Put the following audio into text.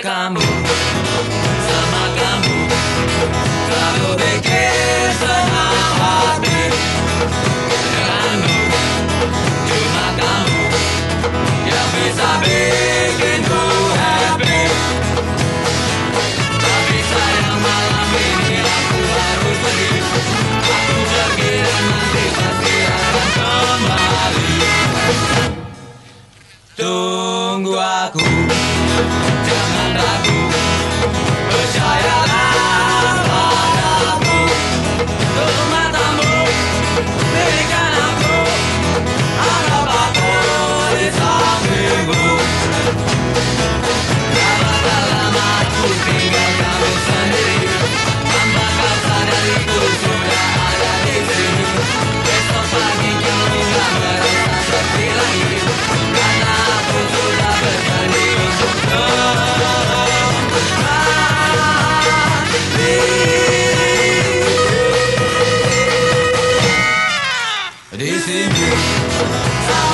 kamu. Sama kamu. Selalu bikin senang hati. Kamu. Cuma kamu Yang bisa bikinku happy. Tapi sayang malam ini aku harus pergi. Aku pergi dan nanti pasti akan kembali. Tunggu aku. I They see me.